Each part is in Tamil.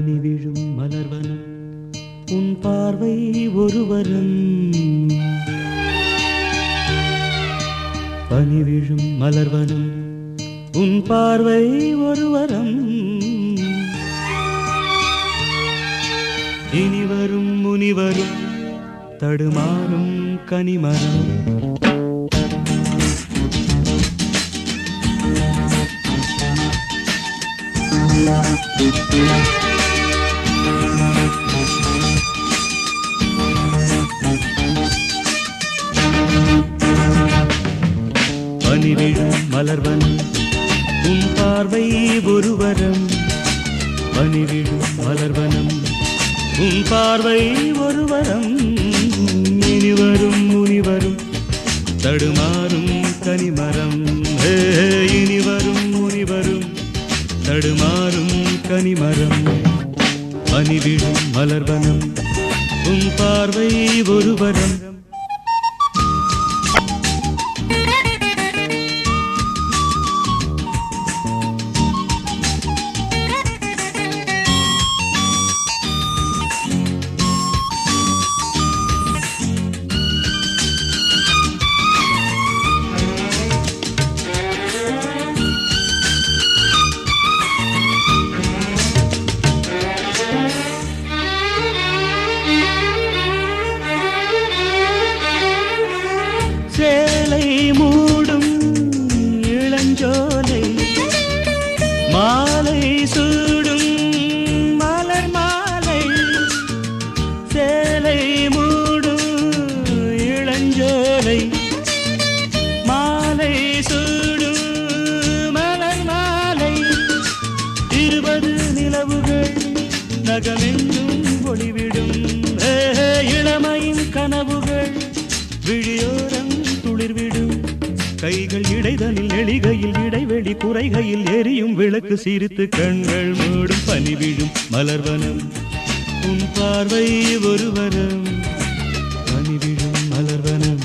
பனி விழும் மலர்வனம் உன் பார்வை ஒருவரும் பனி விழும் மலர்வனம் உன் பார்வை ஒருவரம் இனிவரும் முனிவரும் தடுமாறும் கனிமரம் Thank you. பனிவிழும் மலர்வனம் உன் பார்வை ஒருவரம். பனிவிழும் மலர்வனம் உன் பார்வை ஒருவரம். இனிவரும் முனிவரும் தடுமாறும் கனிமரம். இனிவரும் முனிவரும் தடுமாறும் கனிமரம். பனிவிழும் மலர்வனம் உன் பார்வை ஒருவரம் உலகமெங்கும் ஒளிவிடும். இளமையின் கனவுகள் விழியோரம் துளிர்விடும். கைகள் இடைதலில் எளிகையில் இடைவெளி குறைகையில் எரியும் விளக்கு சிரித்து கண்கள் மூடும் பனிவிழும் மலர்வனம். உன் பார்வை ஒருவரம் பனிவிழும் மலர்வனம்.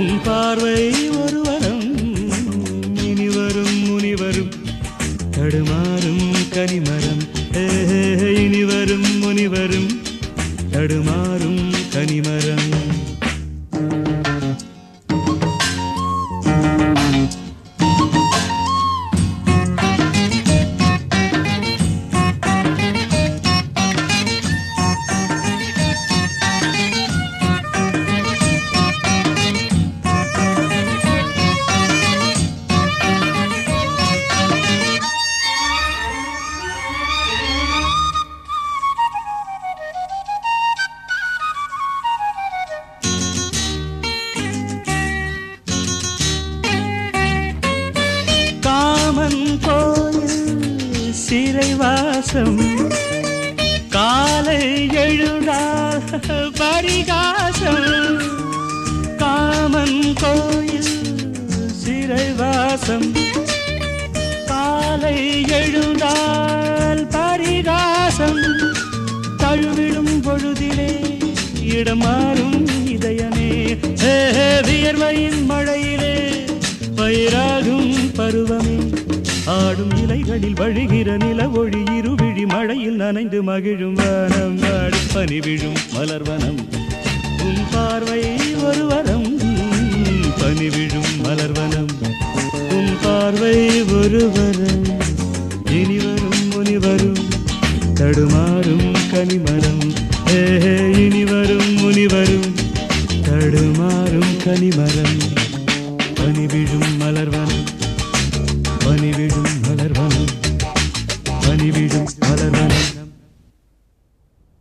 உன் பார்வை ஒருவரம் இனிவரும் முனிவரும் தடுமாறும் இனிவரும் முனிவரும் தடுமாறும் கனிமரம். சிவன் கோயில் சிறைவாசம். காலை எழுடா பரிகாசம் காமன் கோயில் சிறைவாசம். காலை எழுந்தால் பரிகாசம். தழுவிடும் பொழுதிலே இடமாறும் ஆடும் வழிகிற நில ஒளி இருவிழி மழையில் நனைந்து மகிழும் வனம். வாடி பனி விழும் மலர்வனம் உன் பார்வை ஒருவரம் பனி விழும் மலர்வனம் உன் பார்வை ஒரு வரம். இனிவரும் முனிவரும் தடுமாறும் கனிமரம் ஏஹே இனிவரும் முனிவரும் தடுமாறும் கனிமரம் பனிவிழும் மலர்வனம் பனிவிழும்